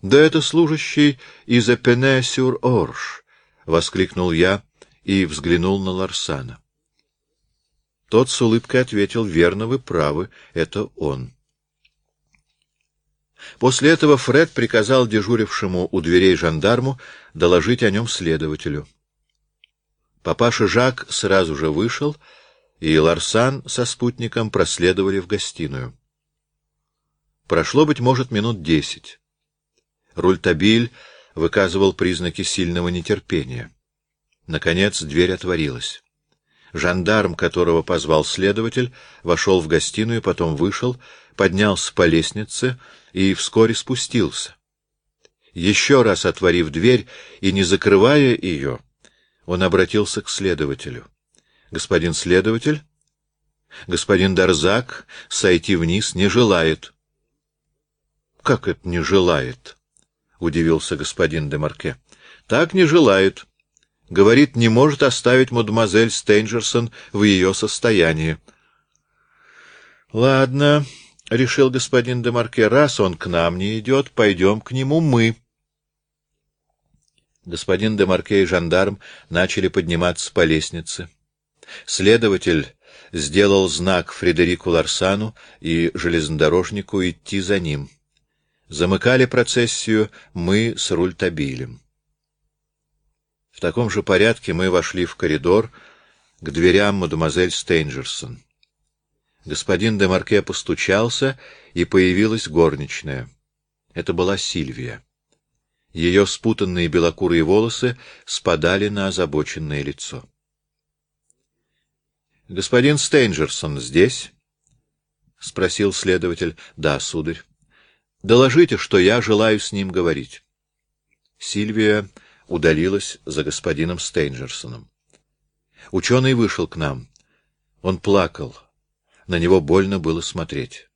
— Да это служащий из Эпене-сюр-Орш! — воскликнул я и взглянул на Ларсана. Тот с улыбкой ответил, — Верно, вы правы, это он. После этого Фред приказал дежурившему у дверей жандарму доложить о нем следователю. Папаша Жак сразу же вышел, и Ларсан со спутником проследовали в гостиную. Прошло, быть может, минут десять. Рультабиль выказывал признаки сильного нетерпения. Наконец дверь отворилась. Жандарм, которого позвал следователь, вошел в гостиную, потом вышел, поднялся по лестнице и вскоре спустился. Еще раз отворив дверь и не закрывая ее, он обратился к следователю. — Господин следователь, господин Дарзак сойти вниз не желает. — Как это не желает? — удивился господин Демарке. — Так не желает. Говорит, не может оставить мадемуазель Стейнджерсон в ее состоянии. — Ладно, — решил господин Демарке, — раз он к нам не идет, пойдем к нему мы. Господин Демарке и жандарм начали подниматься по лестнице. Следователь сделал знак Фредерику Ларсану и железнодорожнику идти за ним. Замыкали процессию мы с Рультабилем. В таком же порядке мы вошли в коридор к дверям мадемуазель Стейнджерсон. Господин де Марке постучался, и появилась горничная. Это была Сильвия. Ее спутанные белокурые волосы спадали на озабоченное лицо. — Господин Стейнджерсон здесь? — спросил следователь. — Да, сударь. Доложите, что я желаю с ним говорить. Сильвия удалилась за господином Стейнджерсоном. Ученый вышел к нам. Он плакал. На него больно было смотреть.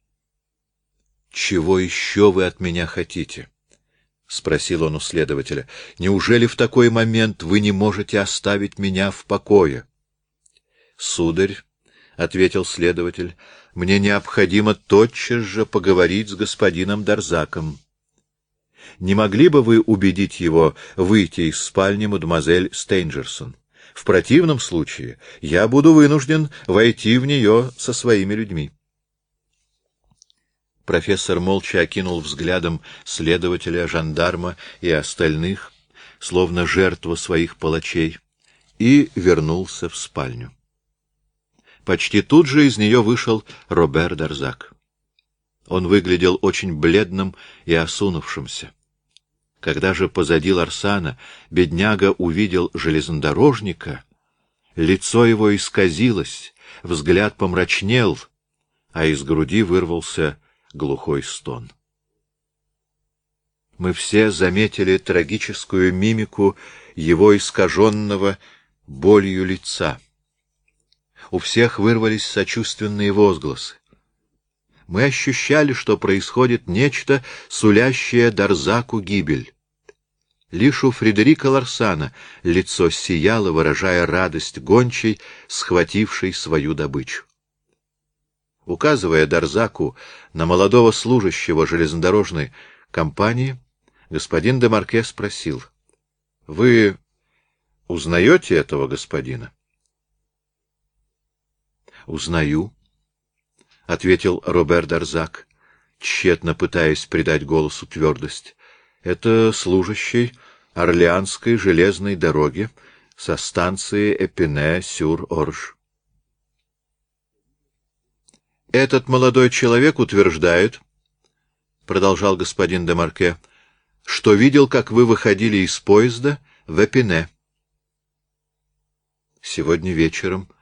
— Чего еще вы от меня хотите? — спросил он у следователя. — Неужели в такой момент вы не можете оставить меня в покое? — Сударь, — ответил следователь, — мне необходимо тотчас же поговорить с господином Дарзаком. Не могли бы вы убедить его выйти из спальни мадемуазель Стейнджерсон? В противном случае я буду вынужден войти в нее со своими людьми. Профессор молча окинул взглядом следователя, жандарма и остальных, словно жертва своих палачей, и вернулся в спальню. Почти тут же из нее вышел Робер Дарзак. Он выглядел очень бледным и осунувшимся. Когда же позади Ларсана бедняга увидел железнодорожника, лицо его исказилось, взгляд помрачнел, а из груди вырвался глухой стон. Мы все заметили трагическую мимику его искаженного болью лица — у всех вырвались сочувственные возгласы. Мы ощущали, что происходит нечто, сулящее Дарзаку гибель. Лишь у Фредерика Ларсана лицо сияло, выражая радость гончей, схватившей свою добычу. Указывая Дарзаку на молодого служащего железнодорожной компании, господин де Марке спросил, — Вы узнаете этого господина? — Узнаю, — ответил Робер Дарзак, тщетно пытаясь придать голосу твердость. — Это служащий Орлеанской железной дороги со станции Эпине-сюр-Орж. Этот молодой человек утверждает, — продолжал господин де Марке, — что видел, как вы выходили из поезда в Эпине. Сегодня вечером —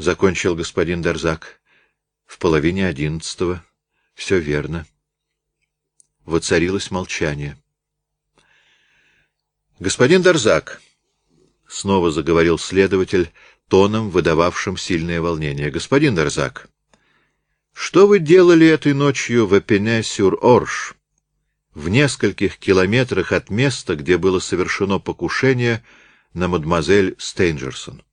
закончил господин Дарзак. — В половине одиннадцатого. Все верно. Воцарилось молчание. — Господин Дарзак, — снова заговорил следователь, тоном, выдававшим сильное волнение. — Господин Дарзак, что вы делали этой ночью в Эпене-сюр-Орш, в нескольких километрах от места, где было совершено покушение на мадемуазель Стейнджерсон? —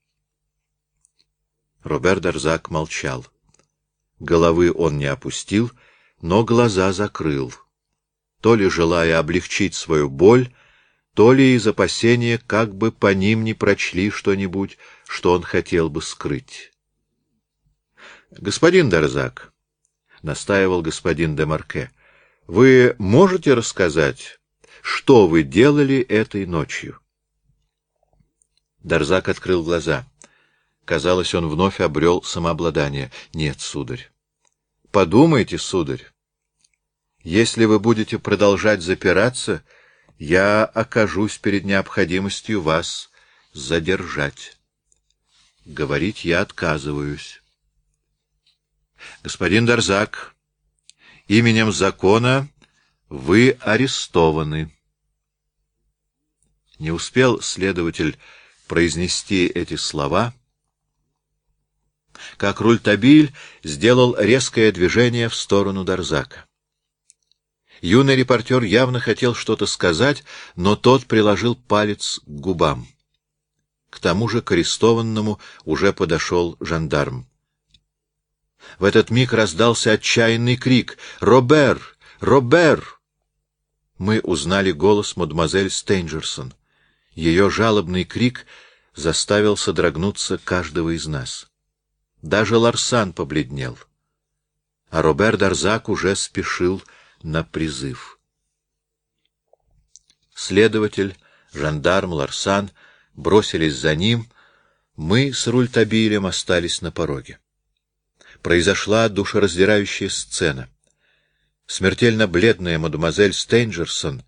Робер Дарзак молчал. Головы он не опустил, но глаза закрыл. то ли желая облегчить свою боль, то ли из опасения, как бы по ним не прочли что-нибудь, что он хотел бы скрыть. — Господин Дарзак, — настаивал господин де Марке, — вы можете рассказать, что вы делали этой ночью? Дарзак открыл глаза. Казалось, он вновь обрел самообладание. — Нет, сударь. — Подумайте, сударь. Если вы будете продолжать запираться, я окажусь перед необходимостью вас задержать. Говорить я отказываюсь. Господин Дарзак, именем закона вы арестованы. Не успел следователь произнести эти слова, как Рультабиль сделал резкое движение в сторону Дарзака. Юный репортер явно хотел что-то сказать, но тот приложил палец к губам. К тому же к арестованному уже подошел жандарм. В этот миг раздался отчаянный крик «Робер! Робер!» Мы узнали голос мадемуазель Стейнджерсон. Ее жалобный крик заставил содрогнуться каждого из нас. Даже Ларсан побледнел. А Робер Дарзак уже спешил на призыв. Следователь, жандарм, Ларсан бросились за ним, мы с Рультабилем остались на пороге. Произошла душераздирающая сцена. Смертельно бледная мадемуазель Стейнджерсон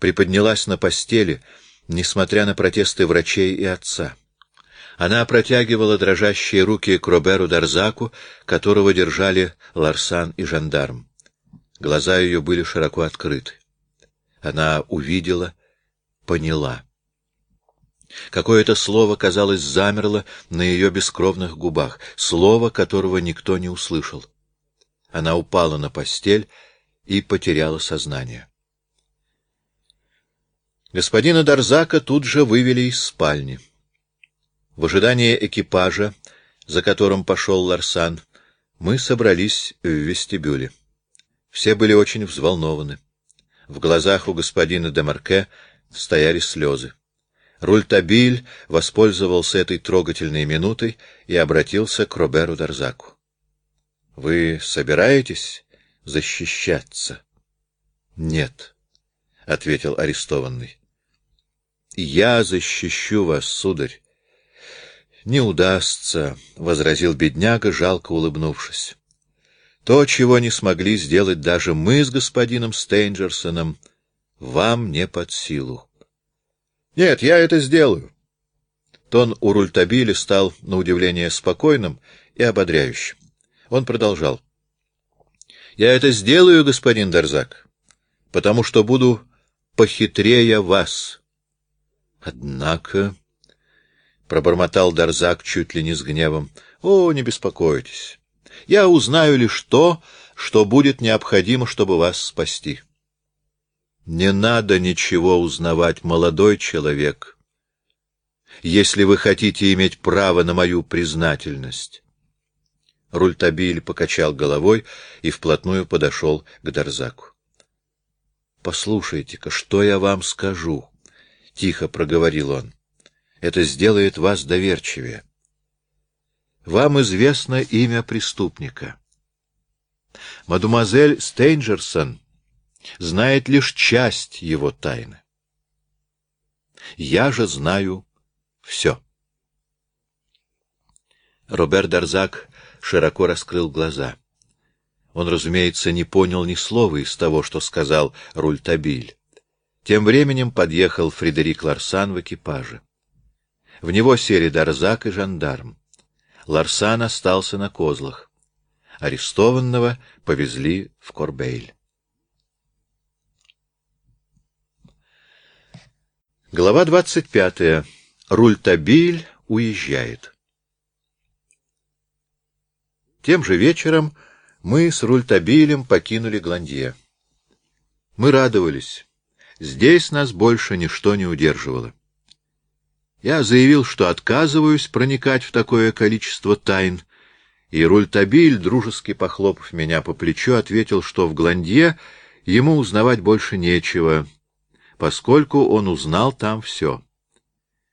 приподнялась на постели, несмотря на протесты врачей и отца. Она протягивала дрожащие руки к Роберу Дарзаку, которого держали Ларсан и жандарм. Глаза ее были широко открыты. Она увидела, поняла. Какое-то слово, казалось, замерло на ее бескровных губах, слово, которого никто не услышал. Она упала на постель и потеряла сознание. Господина Дарзака тут же вывели из спальни. В ожидании экипажа, за которым пошел Ларсан, мы собрались в вестибюле. Все были очень взволнованы. В глазах у господина Демарке стояли слезы. Рультабиль воспользовался этой трогательной минутой и обратился к Роберу Дарзаку. — Вы собираетесь защищаться? — Нет, — ответил арестованный. — Я защищу вас, сударь. — Не удастся, — возразил бедняга, жалко улыбнувшись. То, чего не смогли сделать даже мы с господином Стейнджерсоном, вам не под силу. — Нет, я это сделаю. Тон у Рультабиля стал, на удивление, спокойным и ободряющим. Он продолжал. — Я это сделаю, господин Дарзак, потому что буду похитрее вас. — Однако... — пробормотал Дарзак чуть ли не с гневом. — О, не беспокойтесь. Я узнаю лишь то, что будет необходимо, чтобы вас спасти. Не надо ничего узнавать, молодой человек, если вы хотите иметь право на мою признательность. Рультабиль покачал головой и вплотную подошел к Дарзаку. — Послушайте-ка, что я вам скажу, — тихо проговорил он. — Это сделает вас доверчивее. — вам известно имя преступника. Мадемуазель Стейнджерсон знает лишь часть его тайны. Я же знаю все. Роберт Дарзак широко раскрыл глаза. Он, разумеется, не понял ни слова из того, что сказал Рультабиль. Тем временем подъехал Фредерик Ларсан в экипаже. В него сели Дарзак и жандарм. Ларсан остался на козлах. Арестованного повезли в Корбейль. Глава двадцать пятая. Рультабиль уезжает. Тем же вечером мы с Рультабилем покинули Гландье. Мы радовались. Здесь нас больше ничто не удерживало. Я заявил, что отказываюсь проникать в такое количество тайн, и Рультабиль, дружески похлопав меня по плечу, ответил, что в Гландье Ему узнавать больше нечего, поскольку он узнал там все.